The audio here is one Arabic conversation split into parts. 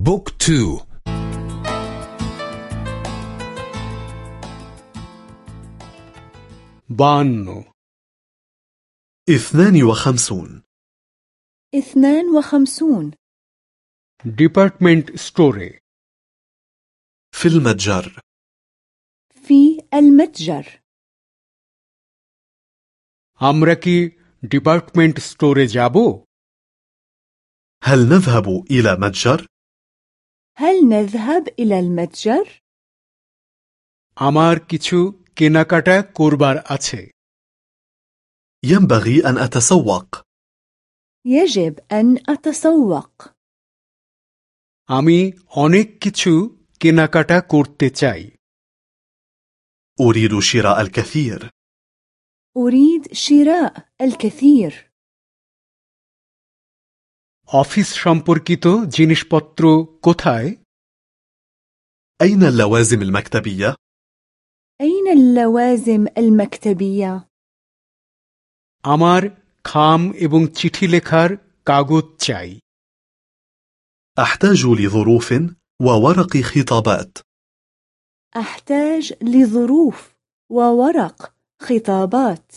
بوك تو بانو اثنان وخمسون اثنان وخمسون ডিপার্টমেন্ট স্টোরে في المتجر في المتجر আমরা কি ডিপার্টমেন্ট স্টোরে যাব هل نذهب إلى متجر؟ هل نذهب إلى المتجر؟ আমার কিছু কেনাকাটা করবার আছে ينبغي أن أتسوق يجب أن أتسوق আমি অনেক কিছু কেনাকাটা করতে চাই أريد شراء الكثير أريد شراء الكثير অফিস সম্পর্কিত জিনিসপত্র কোথায় أين اللوازم المكتبية؟ أين اللوازم المكتبية؟ আমার খাম এবং চিঠি লেখার কাগজ চাই أحتاج لظروف وورق خطابات أحتاج لظروف وورق خطابات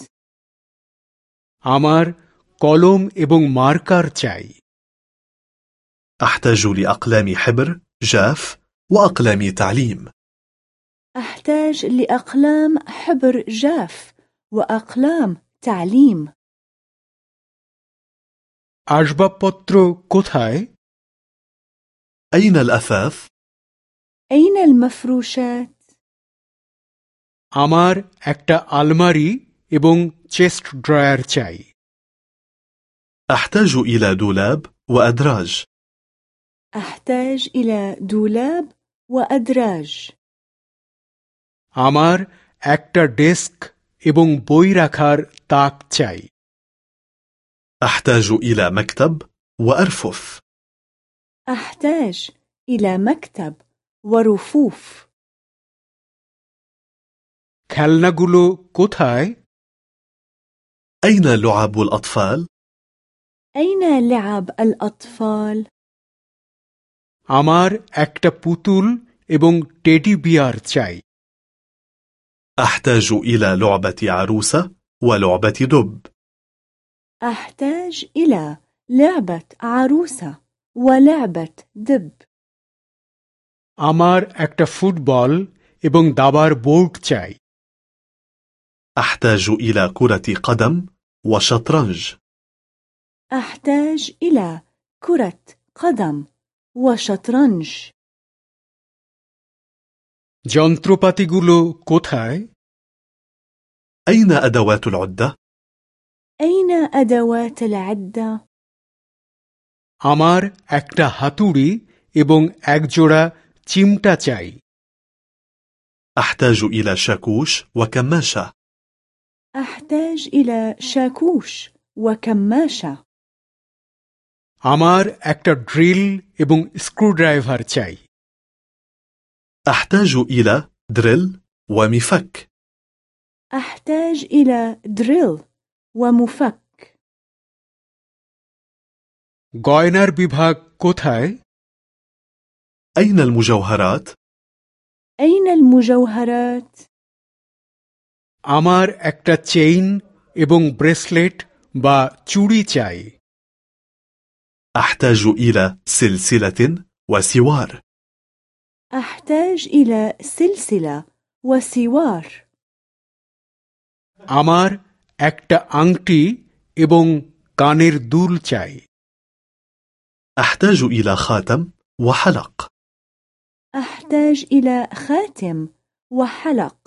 আমার কলম এবং মার্কার চাই أحتاج لأقلام حبر جاف وأقلام تعليم أحتاج لأقلام حبر جاف وأقلام تعليم আসবাবপত্র কোথায় أين الأثاث؟ أين المفروشات؟ আমার একটা আলমারি এবং চেস্ট ড্রয়ার চাই أحتاج إلى دولاب وأدراج أحتاج إلى دولاب وأدراج আমার একটা ডেস্ক এবং বই রাখার তাক চাই أحتاج إلى مكتب وأرفف أحتاج إلى مكتب ورفوف খেলনাগুলো কোথায় أين لعب الأطفال؟ أين لعب الأطفال؟ আমার একটা পুতুল এবং টেডি বিয়ার চাই أحتاج إلى لعبة عروسة ولعبة دب أحتاج إلى لعبة عروسة ولعبة دب আমার একটা ফুটবল এবং দাবার বোর্ড চাই أحتاج إلى كرة قدم وشطرنج أحتاج إلى كرة قدم وشطرنج যন্ত্রপাতিগুলো কোথায় أين أدوات العدة؟ أين أدوات العدة؟ আমার একটা হাতুড়ি এবং একজোড়া চিমটা চাই أحتاج إلى شاكوش وكماشة أحتاج إلى شاكوش وكماشة আমার একটা ড্রিল এবং স্ক্রুড্রাইভার চাই أحتاج إلى دريل ومفك أحتاج إلى دريل ومفك গয়নার বিভাগ কোথায় أين المجوهرات؟ أين المجوهرات؟ আমার একটা চেইন এবং ব্রেসলেট বা চুড়ি চাই أحتاج إلى سلسلة وسوار أحتاج إلى سلسلة وسوار আমার একটা আংটি এবং কানের দুল চাই أحتاج إلى خاتم وحلق أحتاج إلى خاتم وحلق